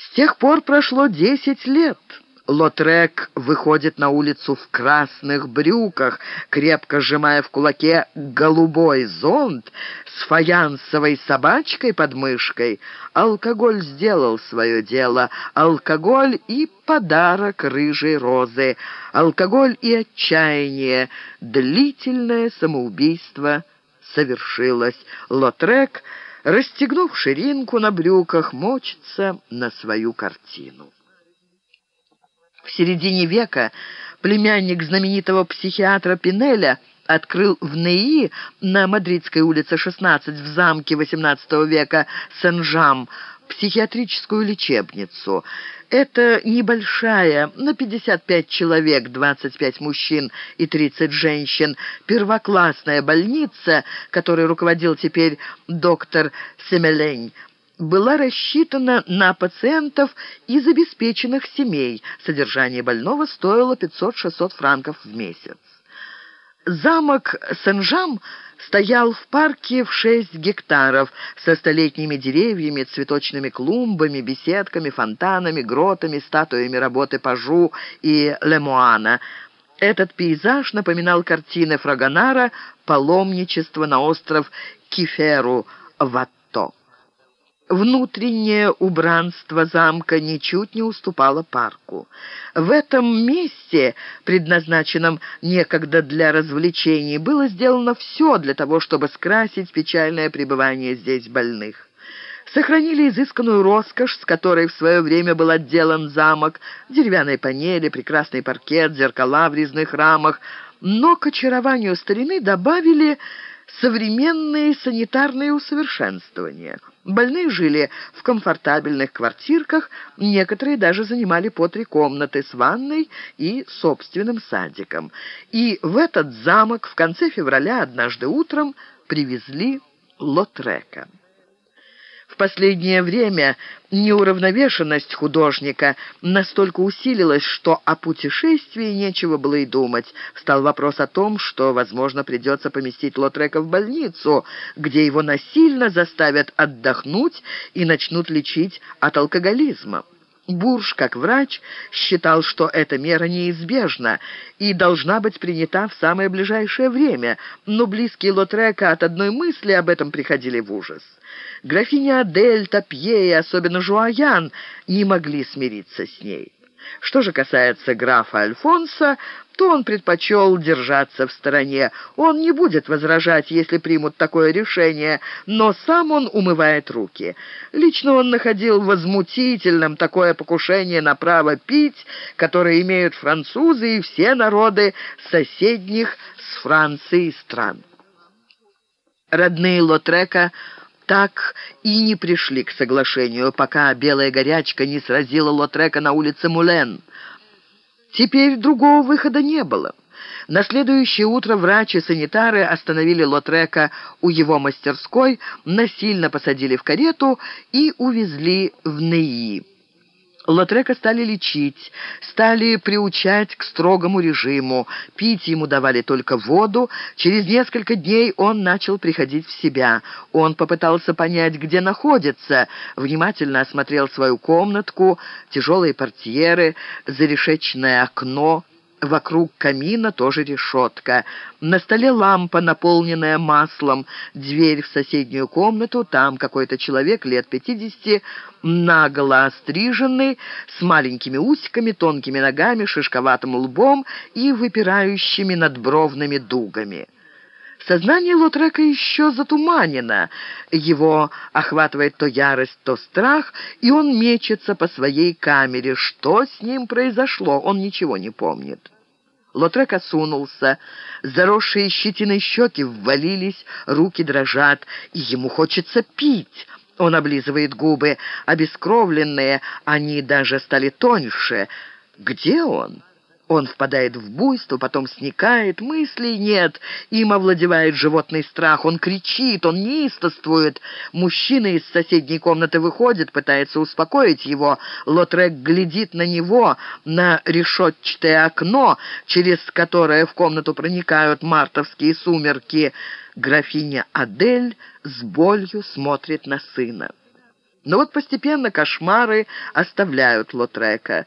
С тех пор прошло десять лет. Лотрек выходит на улицу в красных брюках, крепко сжимая в кулаке голубой зонт с фаянсовой собачкой под мышкой. Алкоголь сделал свое дело. Алкоголь и подарок рыжей розы. Алкоголь и отчаяние. Длительное самоубийство совершилось. Лотрек, расстегнув ширинку на брюках, мочится на свою картину. В середине века племянник знаменитого психиатра Пинеля открыл в Неи на Мадридской улице 16 в замке XVIII века Сен-Жам психиатрическую лечебницу. Это небольшая, на 55 человек, 25 мужчин и 30 женщин, первоклассная больница, которой руководил теперь доктор Семелень, была рассчитана на пациентов из обеспеченных семей. Содержание больного стоило 500-600 франков в месяц. Замок Сен-Жам стоял в парке в 6 гектаров со столетними деревьями, цветочными клумбами, беседками, фонтанами, гротами, статуями работы Пажу и Лемуана. Этот пейзаж напоминал картины Фрагонара «Паломничество на остров Киферу» в Атто. Внутреннее убранство замка ничуть не уступало парку. В этом месте, предназначенном некогда для развлечений, было сделано все для того, чтобы скрасить печальное пребывание здесь больных. Сохранили изысканную роскошь, с которой в свое время был отделан замок, деревянные панели, прекрасный паркет, зеркала в резных рамах, но к очарованию старины добавили современные санитарные усовершенствования. Больные жили в комфортабельных квартирках, некоторые даже занимали по три комнаты с ванной и собственным садиком. И в этот замок в конце февраля однажды утром привезли Лотрека. Последнее время неуравновешенность художника настолько усилилась, что о путешествии нечего было и думать. Встал вопрос о том, что, возможно, придется поместить Лотрека в больницу, где его насильно заставят отдохнуть и начнут лечить от алкоголизма. Бурж, как врач, считал, что эта мера неизбежна и должна быть принята в самое ближайшее время, но близкие Лотрека от одной мысли об этом приходили в ужас. Графиня Адель, Топье и особенно Жуаян не могли смириться с ней. Что же касается графа Альфонса, то он предпочел держаться в стороне. Он не будет возражать, если примут такое решение, но сам он умывает руки. Лично он находил возмутительным такое покушение на право пить, которое имеют французы и все народы соседних с Францией стран. Родные Лотрека так и не пришли к соглашению, пока белая горячка не сразила Лотрека на улице Мулен. Теперь другого выхода не было. На следующее утро врачи и санитары остановили Лотрека у его мастерской, насильно посадили в карету и увезли в Неи. Лотрека стали лечить, стали приучать к строгому режиму. Пить ему давали только воду. Через несколько дней он начал приходить в себя. Он попытался понять, где находится. Внимательно осмотрел свою комнатку, тяжелые портьеры, зарешечное окно. Вокруг камина тоже решетка. На столе лампа, наполненная маслом. Дверь в соседнюю комнату. Там какой-то человек лет пятидесяти, наголо остриженный, с маленькими усиками, тонкими ногами, шишковатым лбом и выпирающими надбровными дугами. Сознание Лотрека еще затуманено. Его охватывает то ярость, то страх, и он мечется по своей камере. Что с ним произошло, он ничего не помнит. Лотрек осунулся, заросшие щетиной щеки ввалились, руки дрожат, и ему хочется пить. Он облизывает губы, обескровленные, они даже стали тоньше. Где он? Он впадает в буйство, потом сникает, мыслей нет, им овладевает животный страх, он кричит, он неистовствует. Мужчина из соседней комнаты выходит, пытается успокоить его. Лотрек глядит на него, на решетчатое окно, через которое в комнату проникают мартовские сумерки. Графиня Адель с болью смотрит на сына. Но вот постепенно кошмары оставляют Лотрека.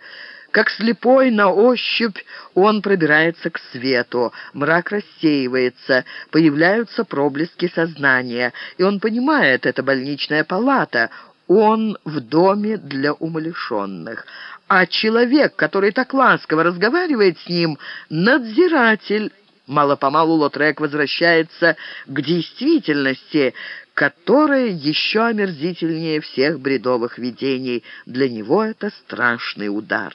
Как слепой на ощупь он пробирается к свету, мрак рассеивается, появляются проблески сознания, и он понимает, это больничная палата, он в доме для умалишенных. А человек, который так ласково разговаривает с ним, надзиратель. Мало-помалу Лотрек возвращается к действительности, которая еще омерзительнее всех бредовых видений. Для него это страшный удар.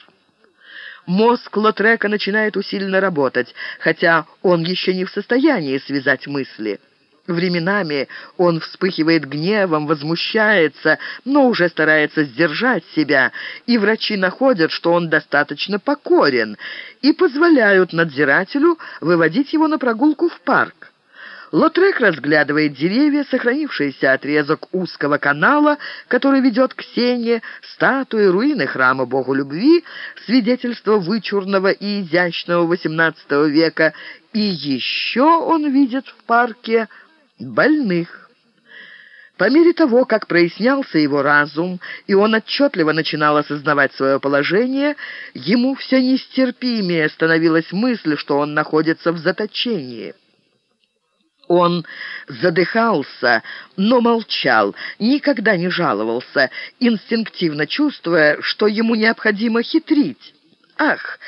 Мозг Лотрека начинает усиленно работать, хотя он еще не в состоянии связать мысли. Временами он вспыхивает гневом, возмущается, но уже старается сдержать себя, и врачи находят, что он достаточно покорен, и позволяют надзирателю выводить его на прогулку в парк. Лотрек разглядывает деревья, сохранившийся отрезок узкого канала, который ведет к Сене, статуи, руины храма Богу любви, свидетельство вычурного и изящного XVIII века, и еще он видит в парке больных. По мере того, как прояснялся его разум, и он отчетливо начинал осознавать свое положение, ему все нестерпимее становилась мысль, что он находится в заточении. Он задыхался, но молчал, никогда не жаловался, инстинктивно чувствуя, что ему необходимо хитрить. Ах,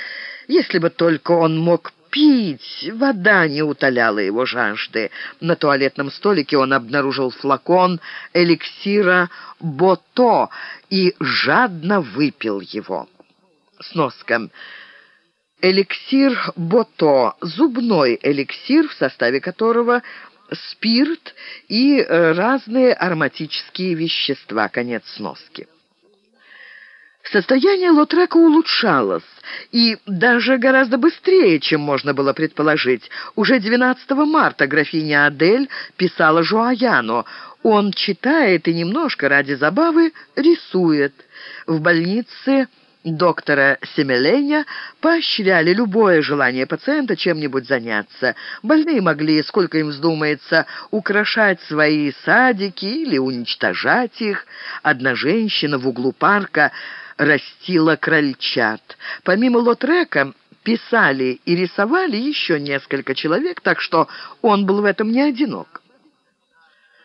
если бы только он мог пить, вода не утоляла его жажды. На туалетном столике он обнаружил флакон эликсира «Бото» и жадно выпил его. Сноска. Эликсир Бото – зубной эликсир, в составе которого спирт и э, разные ароматические вещества. Конец сноски. Состояние Лотрека улучшалось, и даже гораздо быстрее, чем можно было предположить. Уже 12 марта графиня Адель писала Жуаяну. Он читает и немножко ради забавы рисует. В больнице доктора Семеленя поощряли любое желание пациента чем-нибудь заняться. Больные могли, сколько им вздумается, украшать свои садики или уничтожать их. Одна женщина в углу парка растила крольчат. Помимо Лотрека писали и рисовали еще несколько человек, так что он был в этом не одинок.